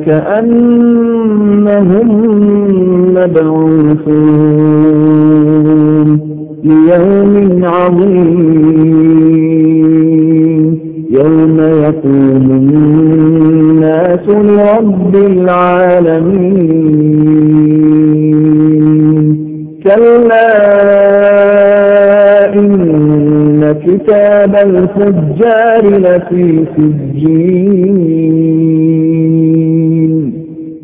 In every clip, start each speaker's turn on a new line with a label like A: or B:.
A: أولئك أنهم مبعوثون ليوم عظيم. يوم يقوم الناس لرب العالمين. كلا كتاب الفجار لفي سجين.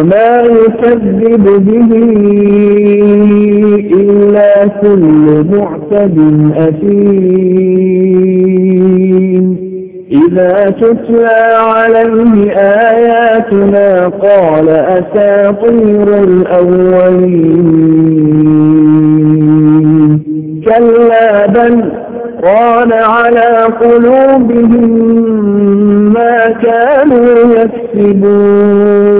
A: وما يكذب به إلا كل معتد أثيم إذا تتلى عليه آياتنا قال أساطير الأولين كلا بل ران على قلوبهم ما كانوا يكسبون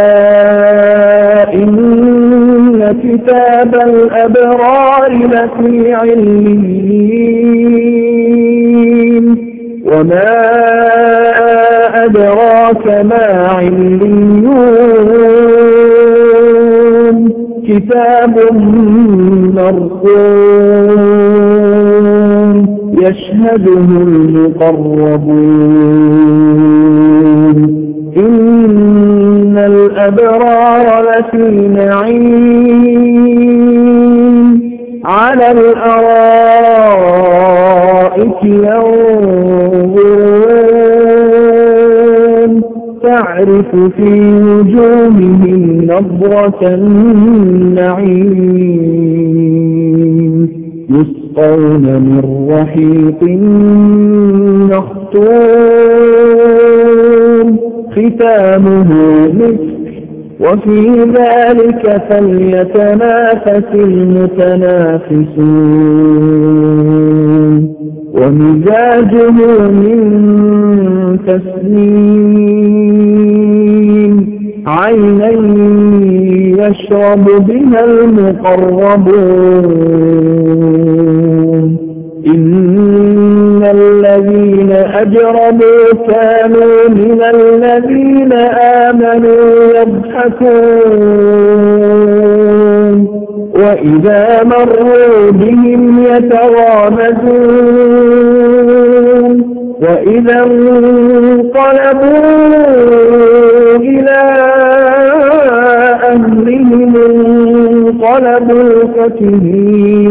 A: الأبرار لفي عليين. وما أدراك ما عليون. كتاب مرقوم يشهده المقربون. إن الأبرار لفي نعيم على الأرائك ينظرون. تعرف في وجوههم نظرة النعيم. يسقون من رحيق مختوم. ختامه مسك وفي ذلك فليتنافس المتنافسون. ومزاجه من تسليم عينا يشرب بها المقربون. أجرموا كانوا من الذين آمنوا يضحكون. وإذا مروا بهم يتغامزون. وإذا انقلبوا إلى أهلهم انقلبوا فكهين.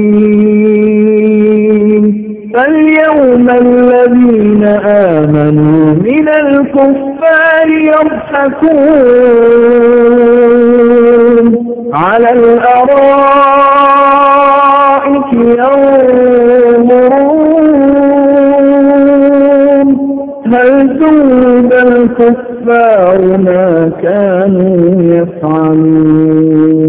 A: يضحكون على الأرائك ينظرون. هل ذوب الكفار ما كانوا يفعلون؟